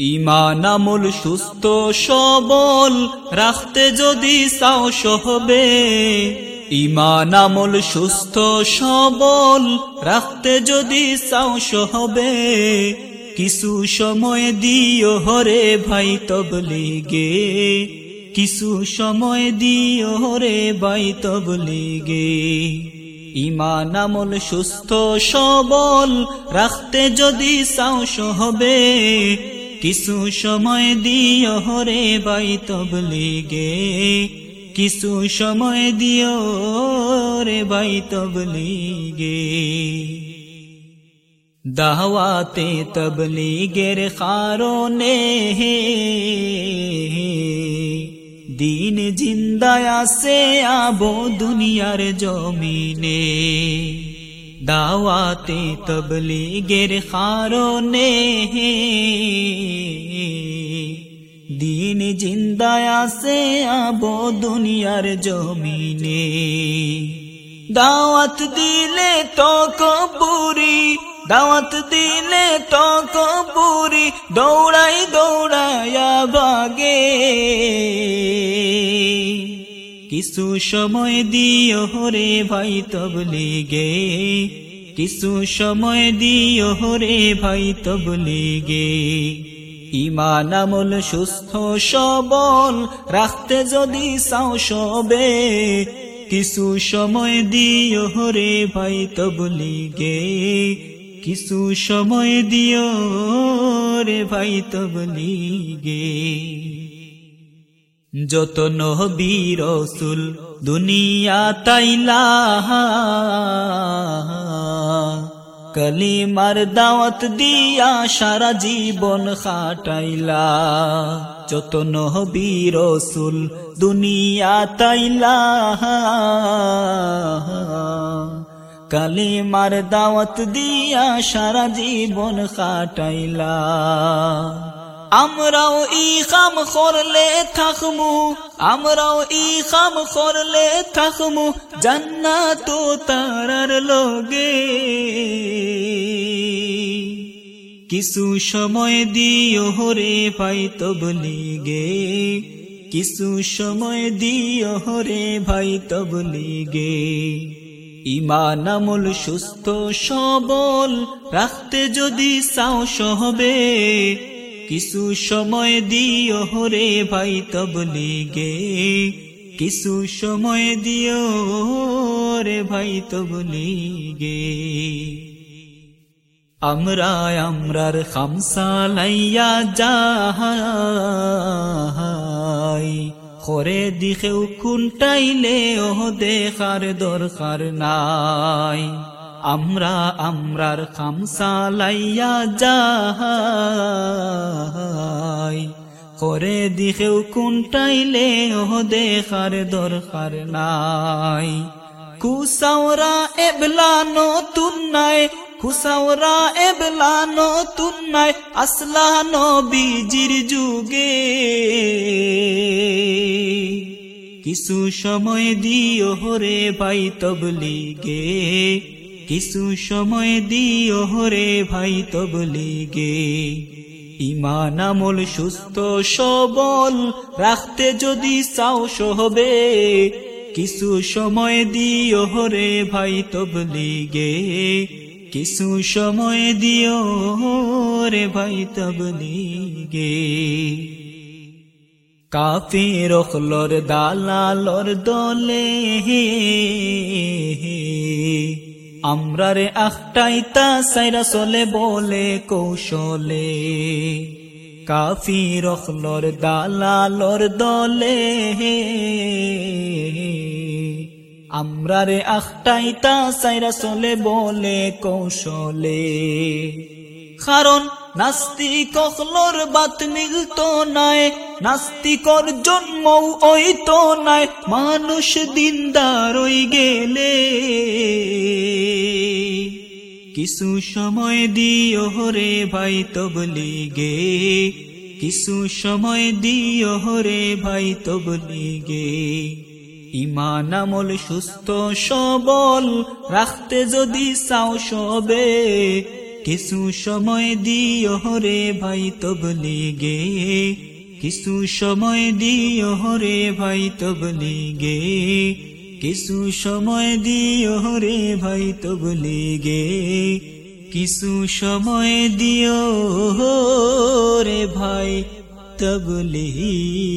ইমান আমল সুস্থ সবল রাখতে যদি সাহস হবে ইমান আমল সুস্থ সবল রাখতে যদি সাহস হবে কিছু সময় দিও হরে ভাই তবলিগে। কিছু সময় দিও হরে ভাই তবলিগে। ইমান আমল সুস্থ সবল রাখতে যদি সাহস হবে কিছু সময় দিও হরে বাই তবলিগে কিছু সময় দিও রে বাই তবলিগে দাওয়াতে তবলিগের কারণে দিন জিন্দায় আসে আবো দুনিয়ার জমিনে। দাওয়াতে তবলিগের কারণে দিন জিন্দায় আসে আবো দুনিয়ার জমিনে দাওয়াত দিলে তো কবুরি দাওয়াত দিলে তো কবুরি দৌড়াই দৌড়াইয়া বাগে কিছু সময় দিও হরে ভাই তবলিগে কিছু সময় দিও হরে ভাই তবলিগে ইমান আমল সুস্থ সবল, রাখতে যদি সাহস হবে কিছু সময় দিও হরে ভাই তবলিগে কিছু সময় দিও রে ভাই তবলিগে যত নবী রসুল দুনিয়া তাইলা কলিমার দাওয়াত দিয়া সারা জীবন খাটাইলা। যত নবী রসুল দুনিয়া তাইলা কালিমার দাওয়াত দিয়া সারা জীবন খাটাইলা। আমরাও ই খাম করলে থাকমু, আমরাও ই খাম করলে থাকমু, জান্নাত তারার লগে। কিছু সময় দিও হরে ভাই তবলিগে কিছু সময় দিও হরে ভাই তবলিগে ইমান আমল সুস্থ সবল, রাখতে যদি সাহস হবে কিছু সময় দিও হরে ভাই তবলিগে কিছু সময় দিও রে ভাই তবলিগে আমরা আমরার খামসা লাইয়া যাহাই করে দিখেও খুনটাইলে ও দেখার দরকার নাই আমরা আমরার খামসা লাইয়া যাই করে দিখেও কোনটাইলে ও দেখার দরকার নাই। কুসাওরা এবলা নতুন নাই, কুসাওরা এবলা নতুন নাই, আসলা নবীজির যুগে। কিছু সময় দিও হরে ভাই তবলিগে। কিছু সময় দিও হরে ভাই তবলিগে ইমান আমল সুস্থ সবল রাখতে যদি সাহস হবে কিছু সময় দিও হরে ভাই তবলিগে কিছু সময় দিও রে ভাই তবলিগে কাফির অখলর দালালর দলে আমরা রে আখটাইতা সাইরা চলে বলে কৌশলে। কাফি অখলর দালালর দলে। আমরা রে আখটাইতা সাইরা চলে বলে কৌশলে। কারণ নাস্তিক অখলর বাত মিলতো নাই। নাস্তিকর জন্ম ওই তো নাই, মানুষ দিনদার ওই গেলে। কিছু সময় দিও হরে ভাই তবলিগে কিছু সময় দিও হরে ভাই তবলিগে ইমান আমল সুস্থ সবল রাখতে যদি চাও সবে, কিছু সময় দিও রে ভাই তবলিগে কিছু সময় দিও রে ভাই তবলিগে কিছু সময় দিও রে ভাই তবলিগে কিছু সময় দিও রে ভাই তবলিগে